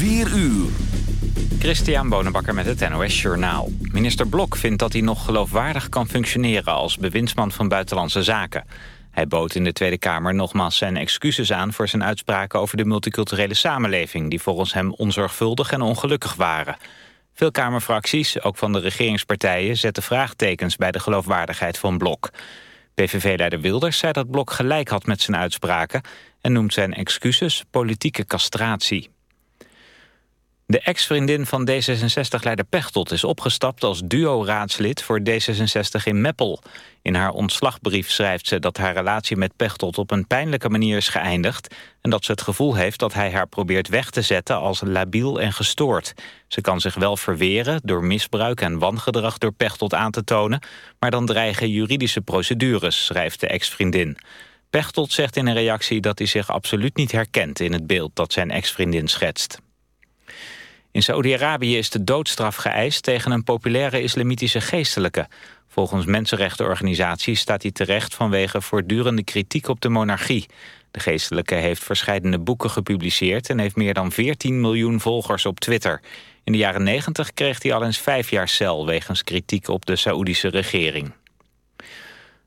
4 uur. Christian Bonenbakker met het NOS Journaal. Minister Blok vindt dat hij nog geloofwaardig kan functioneren... als bewindsman van Buitenlandse Zaken. Hij bood in de Tweede Kamer nogmaals zijn excuses aan... voor zijn uitspraken over de multiculturele samenleving... die volgens hem onzorgvuldig en ongelukkig waren. Veel Kamerfracties, ook van de regeringspartijen... zetten vraagtekens bij de geloofwaardigheid van Blok. PVV-leider Wilders zei dat Blok gelijk had met zijn uitspraken... en noemt zijn excuses politieke castratie. De ex-vriendin van D66-leider Pechtold is opgestapt als duo-raadslid voor D66 in Meppel. In haar ontslagbrief schrijft ze dat haar relatie met Pechtold op een pijnlijke manier is geëindigd... en dat ze het gevoel heeft dat hij haar probeert weg te zetten als labiel en gestoord. Ze kan zich wel verweren door misbruik en wangedrag door Pechtold aan te tonen... maar dan dreigen juridische procedures, schrijft de ex-vriendin. Pechtold zegt in een reactie dat hij zich absoluut niet herkent in het beeld dat zijn ex-vriendin schetst. In Saoedi-Arabië is de doodstraf geëist tegen een populaire islamitische geestelijke. Volgens mensenrechtenorganisaties staat hij terecht vanwege voortdurende kritiek op de monarchie. De geestelijke heeft verschillende boeken gepubliceerd en heeft meer dan 14 miljoen volgers op Twitter. In de jaren 90 kreeg hij al eens vijf jaar cel wegens kritiek op de Saoedische regering.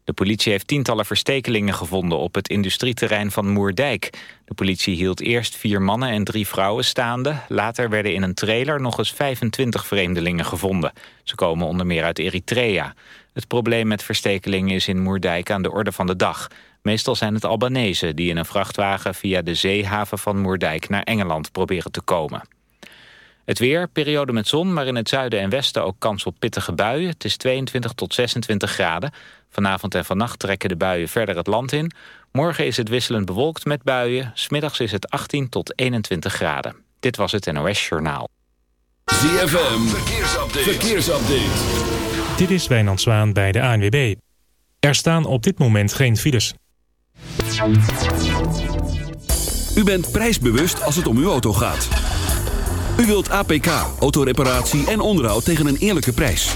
De politie heeft tientallen verstekelingen gevonden op het industrieterrein van Moerdijk. De politie hield eerst vier mannen en drie vrouwen staande. Later werden in een trailer nog eens 25 vreemdelingen gevonden. Ze komen onder meer uit Eritrea. Het probleem met verstekelingen is in Moerdijk aan de orde van de dag. Meestal zijn het Albanese die in een vrachtwagen via de zeehaven van Moerdijk naar Engeland proberen te komen. Het weer, periode met zon, maar in het zuiden en westen ook kans op pittige buien. Het is 22 tot 26 graden. Vanavond en vannacht trekken de buien verder het land in. Morgen is het wisselend bewolkt met buien. Smiddags is het 18 tot 21 graden. Dit was het NOS Journaal. ZFM, verkeersupdate. verkeersupdate. Dit is Wijnand Zwaan bij de ANWB. Er staan op dit moment geen files. U bent prijsbewust als het om uw auto gaat. U wilt APK, autoreparatie en onderhoud tegen een eerlijke prijs.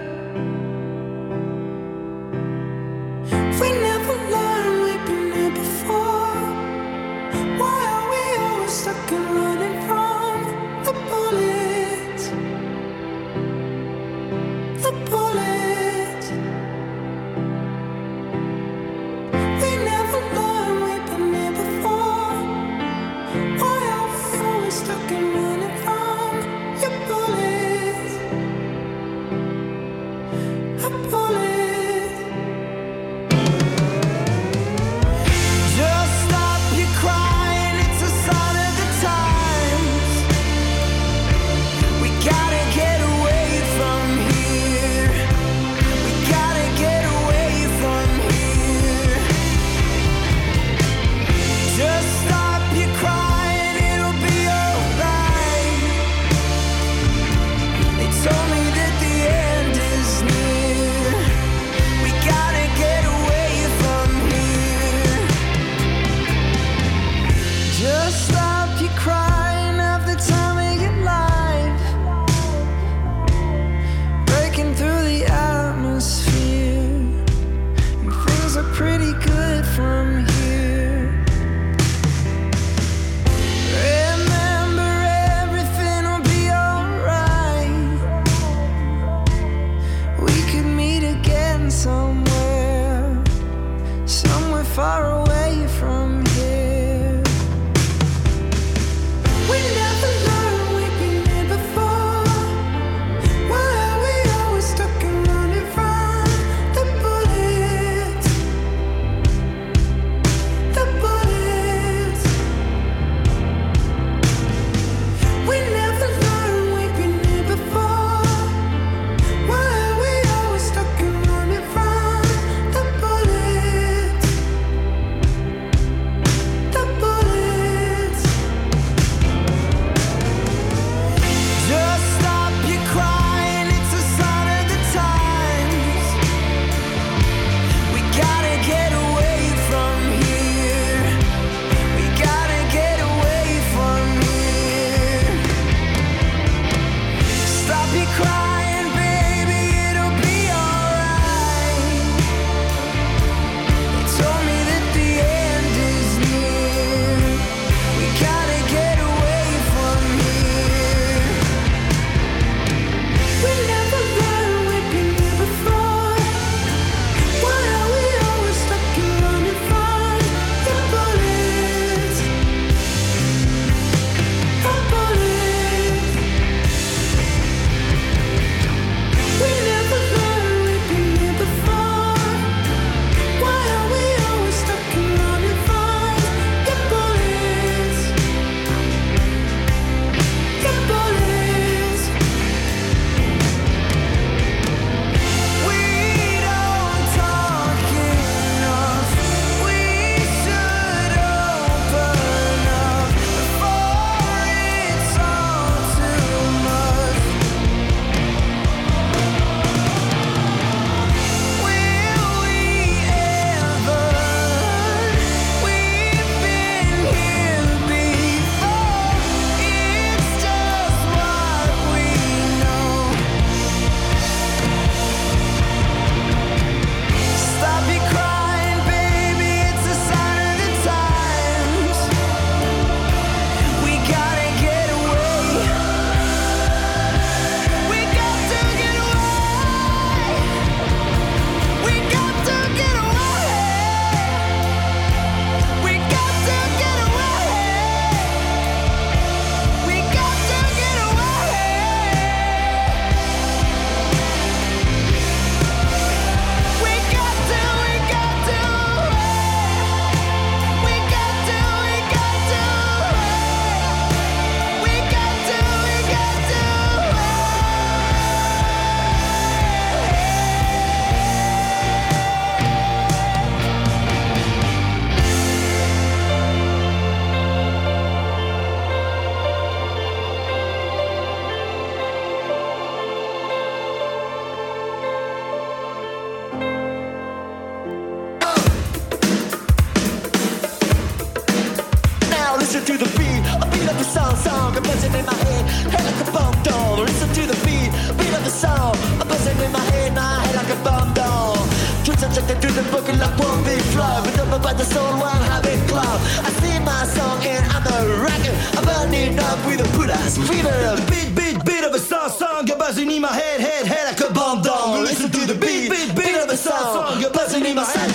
Buzzing in my head.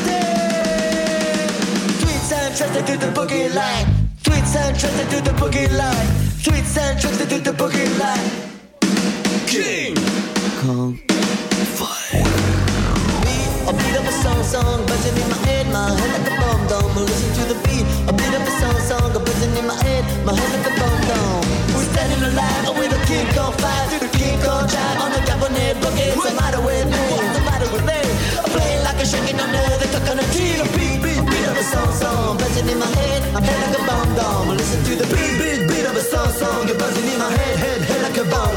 Tweets and trends to the boogie line. Tweets and trends to the boogie line. Tweets and trends to the boogie line. King Kong A beat of a song, song, buzzing in my head, my head like a bomb dome. Listen to the beat, a beat of a song, song, buzzing in my head, my head like a bomb dome. Standing alive with a King Kong five, the King Kong drive on the Japanese boogie. What's the matter with me? What's the matter with me? I'm playing like a shaking under the coconut tree. The beat, beat, beat of a song, song, buzzing in my head, my head like a bomb dome. Listen to the beat, beat, beat of a song, song, you're buzzing in my head, head, head like a bomb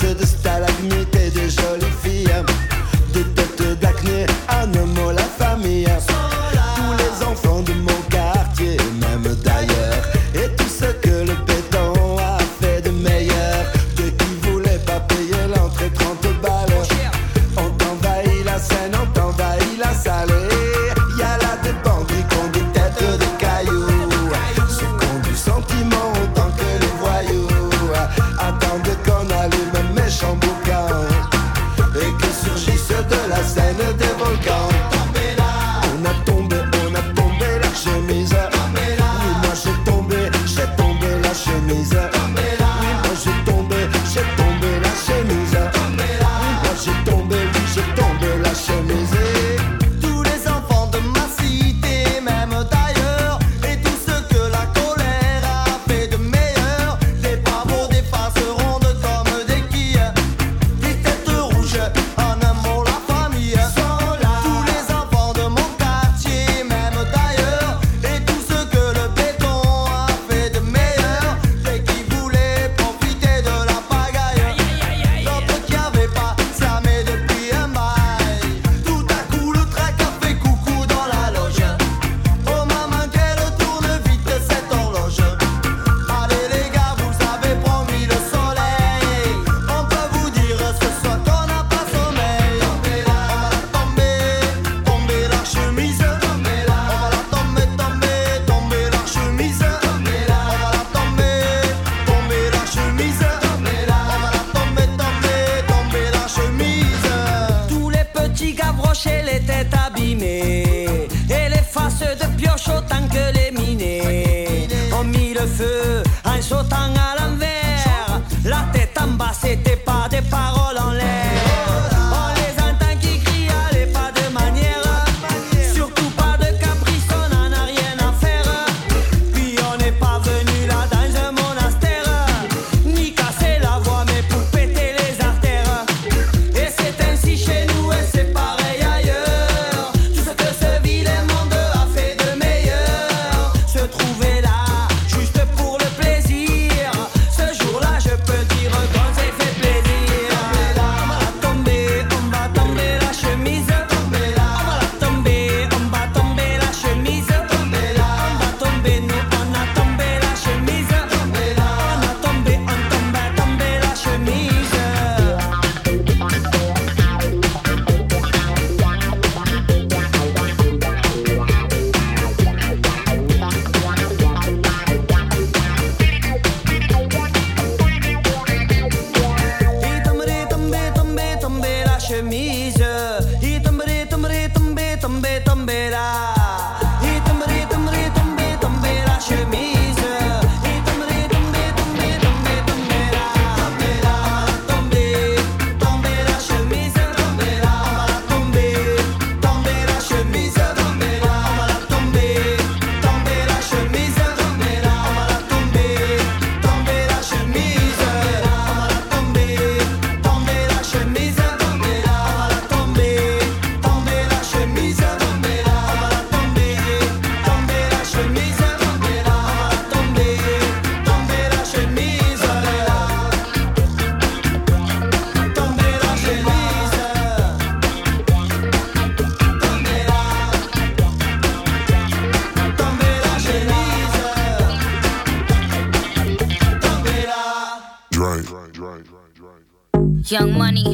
ceux de stalagmites Young Money.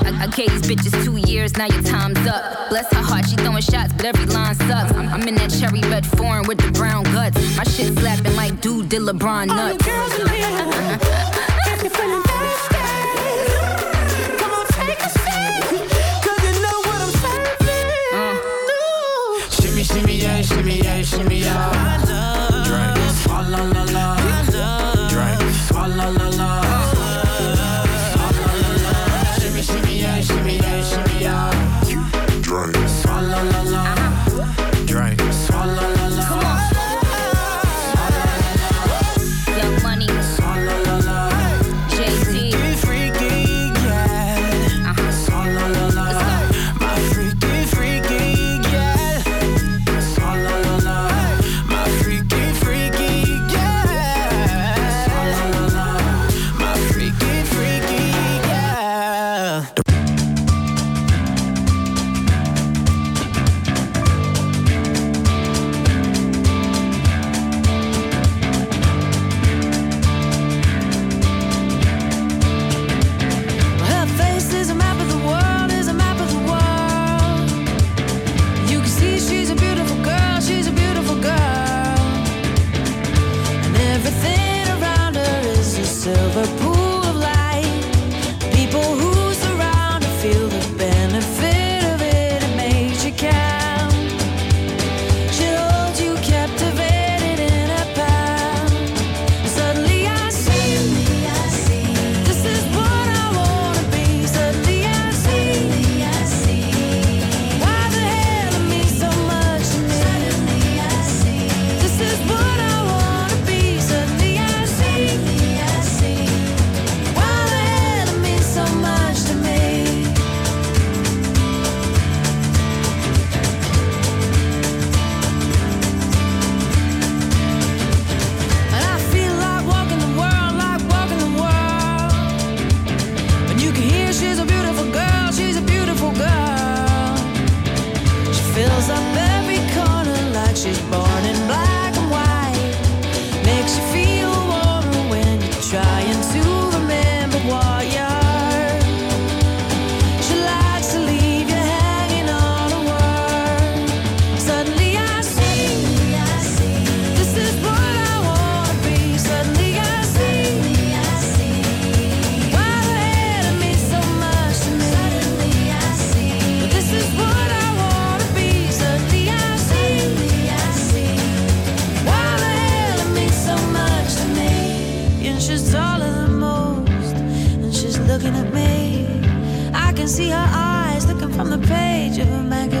I gave these bitches two years, now your time's up. Bless her heart, she throwing shots, but every line sucks. I'm, in that cherry red foreign with the brown guts. My shit slapping like dude did LeBron nuts. All the girls here, feeling thirsty, come on, take a you know what I'm serving. Uh. Shimmy, shimmy, yeah, shimmy, yeah, shimmy, yeah. see her eyes looking from the page of a magazine.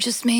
just me.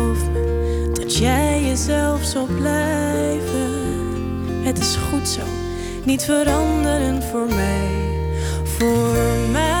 zo blijven. Het is goed zo, niet veranderen voor mij, voor mij.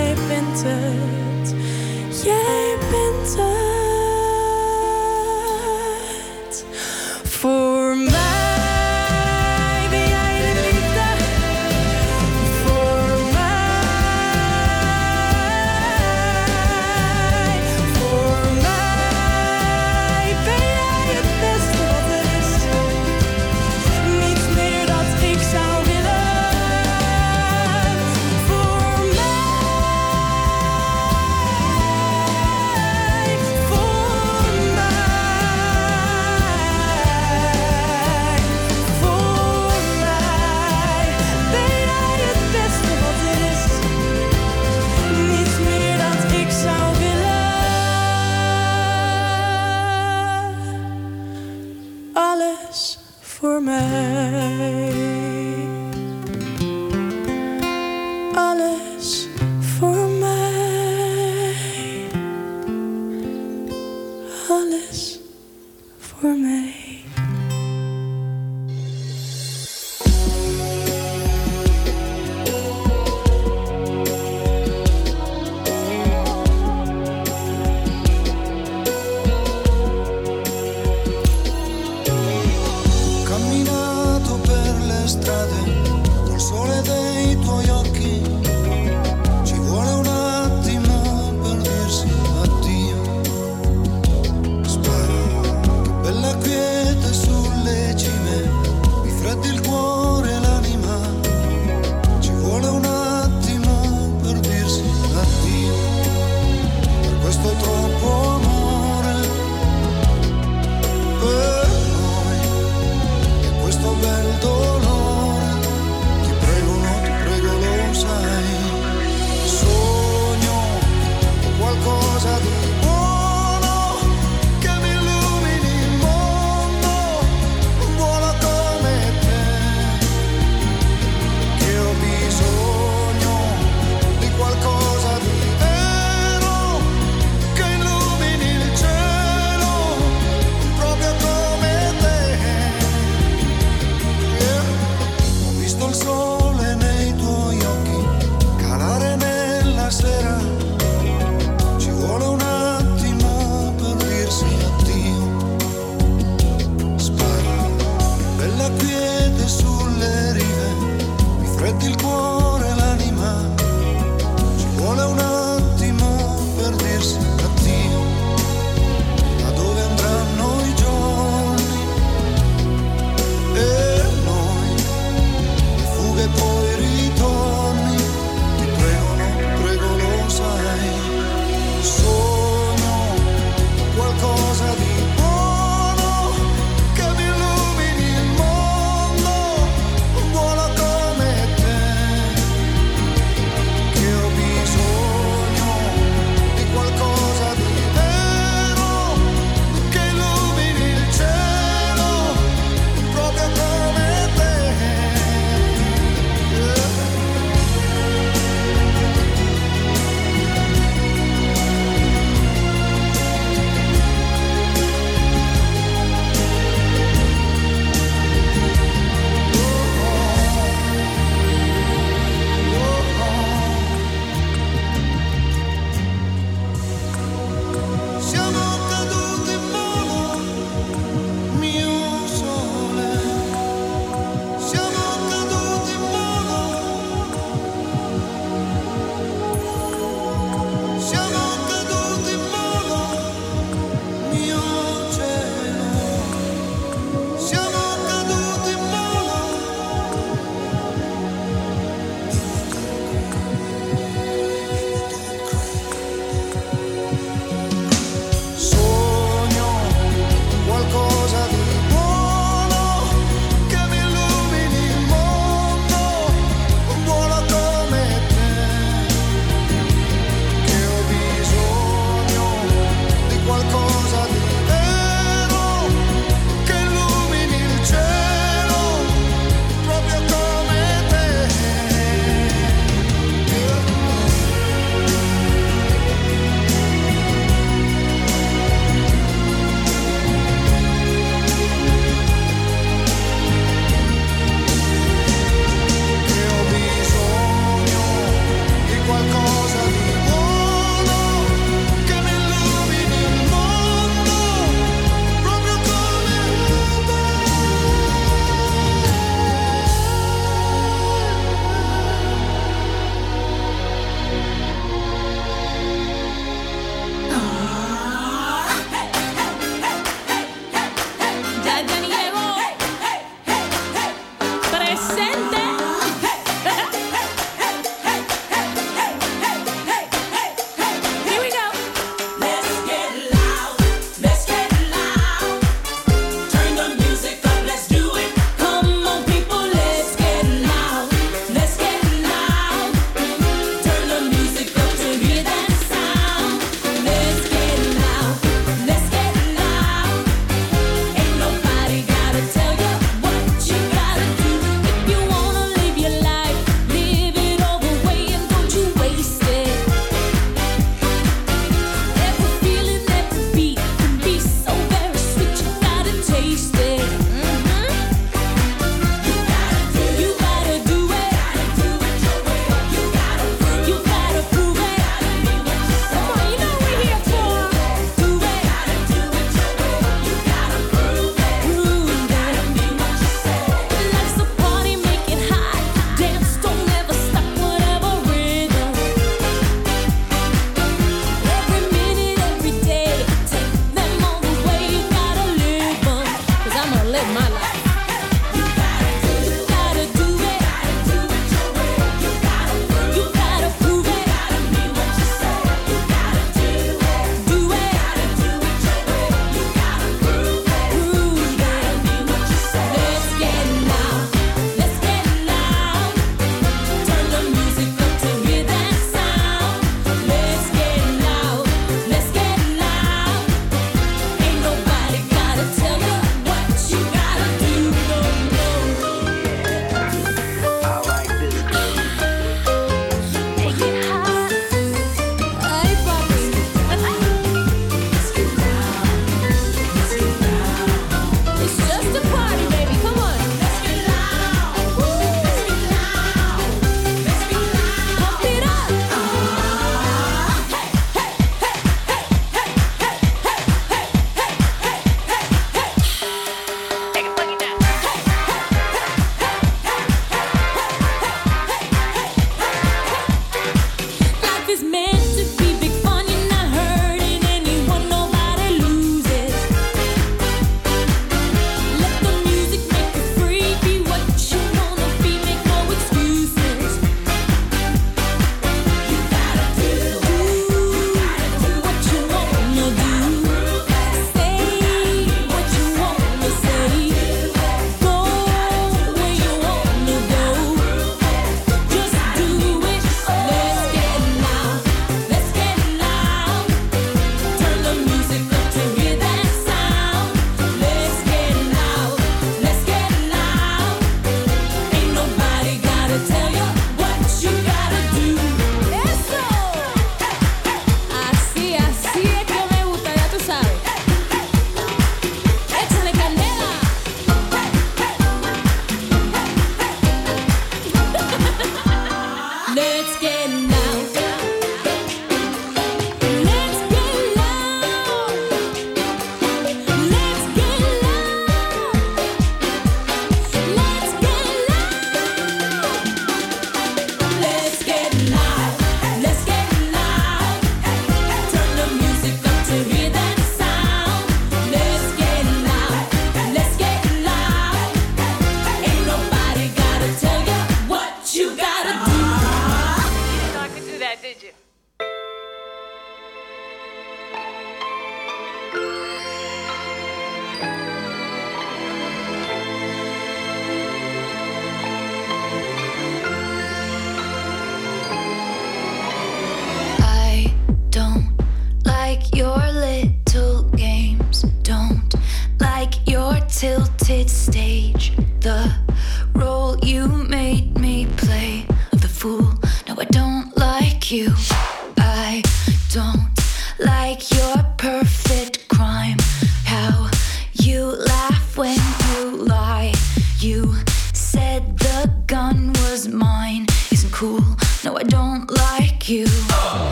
for me.